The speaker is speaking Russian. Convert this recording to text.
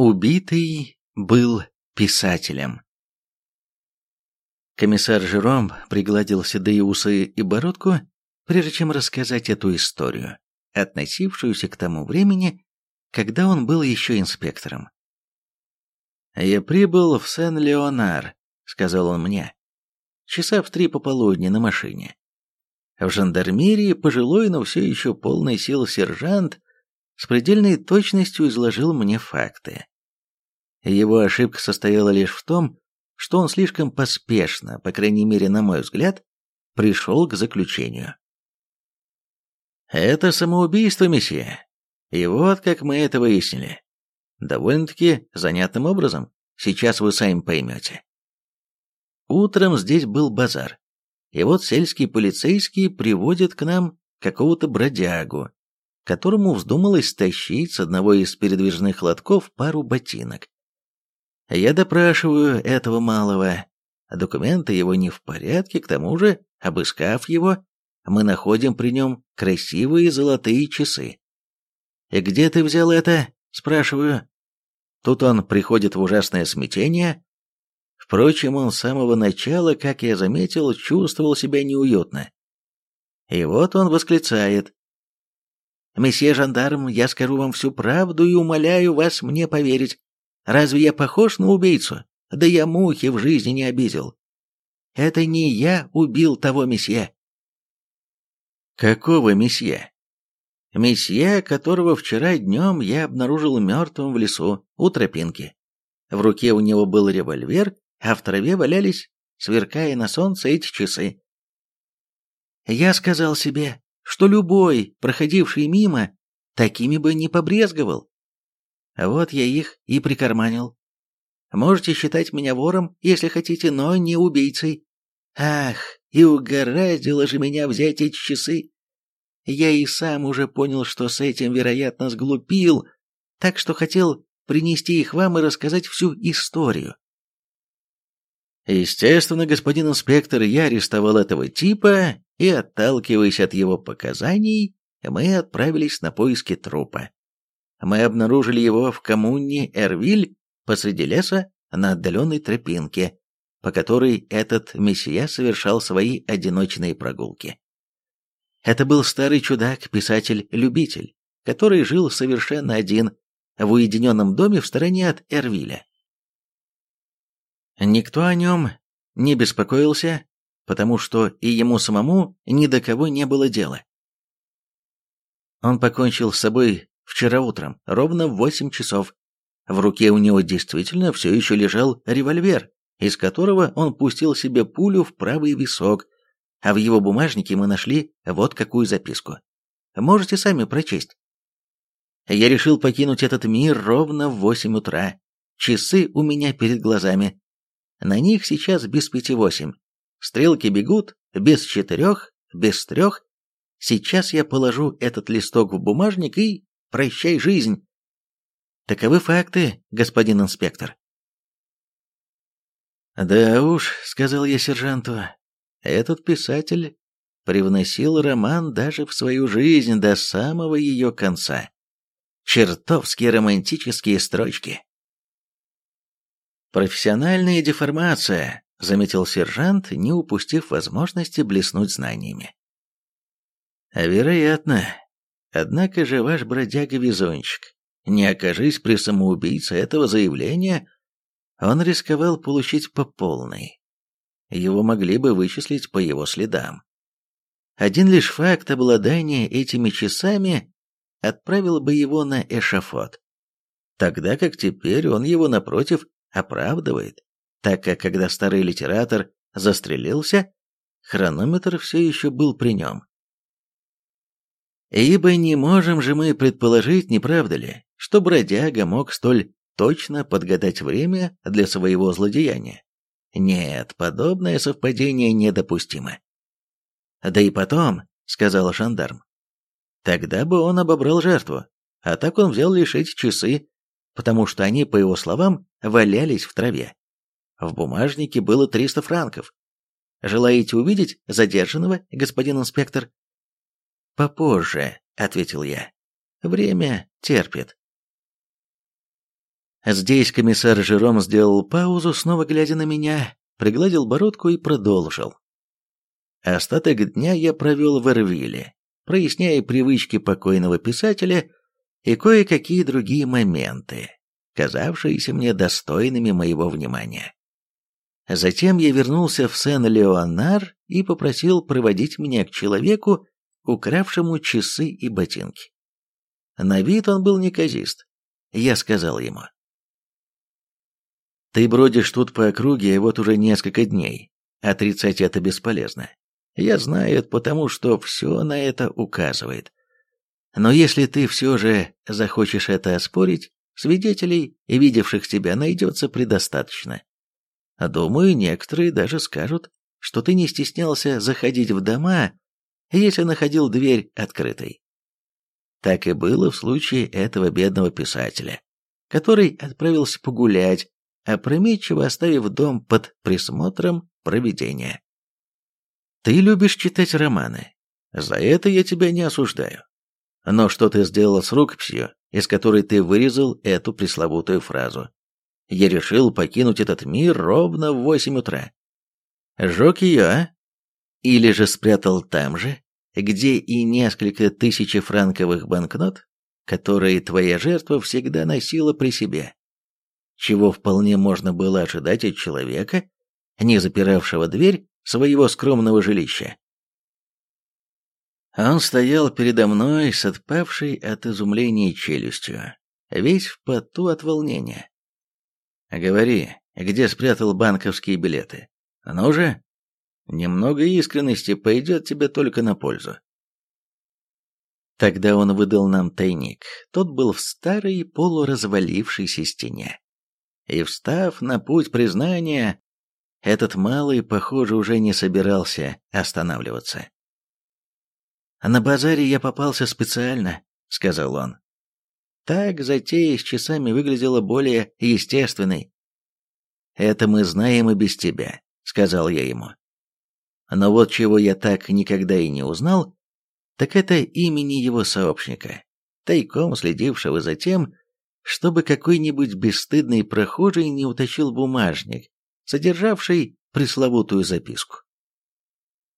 Убитый был писателем. Комиссар Жером пригладил седые усы и бородку, прежде чем рассказать эту историю, относившуюся к тому времени, когда он был еще инспектором. «Я прибыл в Сен-Леонар», — сказал он мне, — «часа в три пополудни на машине. В жандармерии пожилой, но все еще полный сил сержант с предельной точностью изложил мне факты. Его ошибка состояла лишь в том, что он слишком поспешно, по крайней мере на мой взгляд, пришел к заключению. «Это самоубийство, месье. И вот как мы это выяснили. Довольно-таки занятным образом. Сейчас вы сами поймете. Утром здесь был базар. И вот сельские полицейские приводят к нам какого-то бродягу, которому вздумалось стащить с одного из передвижных лотков пару ботинок. Я допрашиваю этого малого. Документы его не в порядке, к тому же, обыскав его, мы находим при нем красивые золотые часы. «И где ты взял это?» – спрашиваю. Тут он приходит в ужасное смятение. Впрочем, он с самого начала, как я заметил, чувствовал себя неуютно. И вот он восклицает. «Месье жандарм, я скажу вам всю правду и умоляю вас мне поверить. Разве я похож на убийцу? Да я мухи в жизни не обидел. Это не я убил того месье». «Какого месье?» «Месье, которого вчера днем я обнаружил мертвым в лесу у тропинки. В руке у него был револьвер, а в траве валялись, сверкая на солнце, эти часы. Я сказал себе, что любой, проходивший мимо, такими бы не побрезговал. Вот я их и прикарманил. Можете считать меня вором, если хотите, но не убийцей. Ах, и угораздило же меня взять эти часы. Я и сам уже понял, что с этим, вероятно, сглупил, так что хотел принести их вам и рассказать всю историю. Естественно, господин инспектор, я арестовал этого типа и, отталкиваясь от его показаний, мы отправились на поиски трупа. Мы обнаружили его в коммуне Эрвиль посреди леса на отдаленной тропинке, по которой этот мессия совершал свои одиночные прогулки. Это был старый чудак, писатель-любитель, который жил совершенно один в уединенном доме в стороне от Эрвиля. Никто о нем не беспокоился, потому что и ему самому ни до кого не было дела. Он покончил с собой вчера утром, ровно в восемь часов. В руке у него действительно все еще лежал револьвер, из которого он пустил себе пулю в правый висок, а в его бумажнике мы нашли вот какую записку. Можете сами прочесть. Я решил покинуть этот мир ровно в восемь утра. Часы у меня перед глазами. На них сейчас без пяти восемь. Стрелки бегут без четырех, без трех. Сейчас я положу этот листок в бумажник и прощай жизнь. Таковы факты, господин инспектор. Да уж, сказал я сержанту, этот писатель привносил роман даже в свою жизнь до самого ее конца. Чертовски романтические строчки. Профессиональная деформация, заметил сержант, не упустив возможности блеснуть знаниями. Вероятно. Однако же ваш бродяга-везунчик, не окажись при самоубийце этого заявления, он рисковал получить по полной. Его могли бы вычислить по его следам. Один лишь факт обладания этими часами отправил бы его на эшафот, тогда как теперь он его, напротив, оправдывает, так как когда старый литератор застрелился, хронометр все еще был при нем. Ибо не можем же мы предположить, не правда ли, что бродяга мог столь точно подгадать время для своего злодеяния. Нет, подобное совпадение недопустимо. Да и потом, сказал жандарм, тогда бы он обобрал жертву, а так он взял лишь эти часы, потому что они, по его словам, валялись в траве. В бумажнике было 300 франков. Желаете увидеть задержанного, господин инспектор? Попозже, ответил я. Время терпит. Здесь комиссар Жером сделал паузу, снова глядя на меня, пригладил бородку и продолжил. Остаток дня я провел в Эрвиле, проясняя привычки покойного писателя и кое-какие другие моменты, казавшиеся мне достойными моего внимания. Затем я вернулся в Сен-Леонар и попросил проводить меня к человеку, укравшему часы и ботинки. На вид он был неказист. Я сказал ему. «Ты бродишь тут по округе вот уже несколько дней. Отрицать это бесполезно. Я знаю это потому, что все на это указывает. Но если ты все же захочешь это оспорить, свидетелей, видевших тебя, найдется предостаточно. Думаю, некоторые даже скажут, что ты не стеснялся заходить в дома, если находил дверь открытой. Так и было в случае этого бедного писателя, который отправился погулять, опрометчиво оставив дом под присмотром провидения. Ты любишь читать романы. За это я тебя не осуждаю. Но что ты сделал с рукописью, из которой ты вырезал эту пресловутую фразу? Я решил покинуть этот мир ровно в восемь утра. Жег ее, а? Или же спрятал там же, где и несколько тысячефранковых банкнот, которые твоя жертва всегда носила при себе. Чего вполне можно было ожидать от человека, не запиравшего дверь своего скромного жилища. Он стоял передо мной с отпавшей от изумления челюстью, весь в поту от волнения. «Говори, где спрятал банковские билеты? Ну же, Немного искренности пойдет тебе только на пользу. Тогда он выдал нам тайник. Тот был в старой полуразвалившейся стене. И встав на путь признания, этот малый, похоже, уже не собирался останавливаться. «На базаре я попался специально», — сказал он. Так затея с часами выглядела более естественной. «Это мы знаем и без тебя», — сказал я ему. Но вот чего я так никогда и не узнал, так это имени его сообщника, тайком следившего за тем, чтобы какой-нибудь бесстыдный прохожий не утащил бумажник, содержавший пресловутую записку.